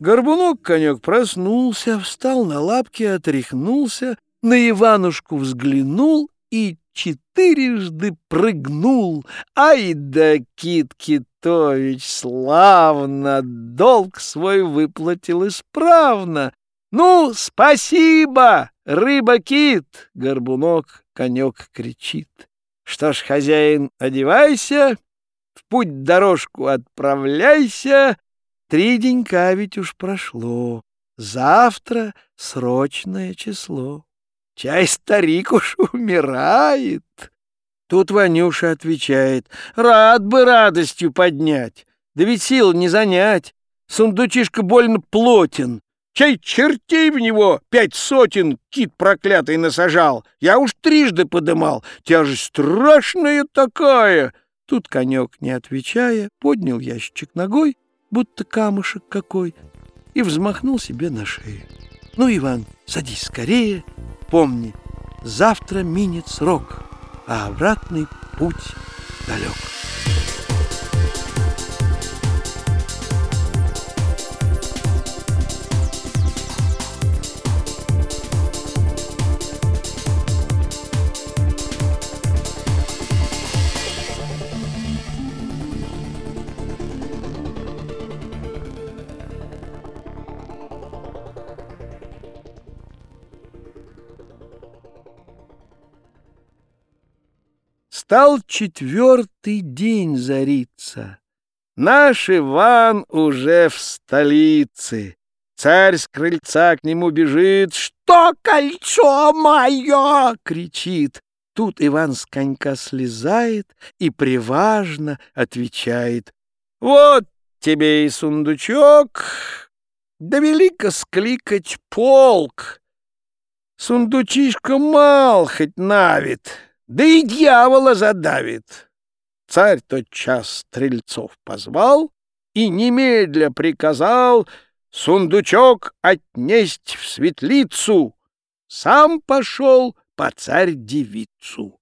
Горбунок-конек проснулся, встал на лапки, отряхнулся, на Иванушку взглянул и четырежды прыгнул. Ай да Кит Китович славно долг свой выплатил исправно. Ну, спасибо, рыба-кит, горбунок, конек кричит. Что ж, хозяин, одевайся, в путь дорожку отправляйся. Три денька ведь уж прошло, завтра срочное число. Чай старик уж умирает. Тут Ванюша отвечает, рад бы радостью поднять, да ведь сил не занять. Сундучишка больно плотен, чай чертей в него пять сотен кит проклятый насажал. Я уж трижды подымал, тяжесть страшная такая. Тут конек, не отвечая, поднял ящичек ногой, будто камушек какой, и взмахнул себе на шею. Ну, Иван, садись скорее, помни, завтра минет срок, а обратный путь далек. Стал четвертый день зариться. Наш Иван уже в столице. Царь с крыльца к нему бежит. «Что кольцо мое?» — кричит. Тут Иван с конька слезает и приважно отвечает. «Вот тебе и сундучок, да велико скликать полк. Сундучишка мал хоть навит» да и дьявола задавит. Царь тотчас стрельцов позвал и немедля приказал сундучок отнесть в светлицу. Сам пошел по царь-девицу.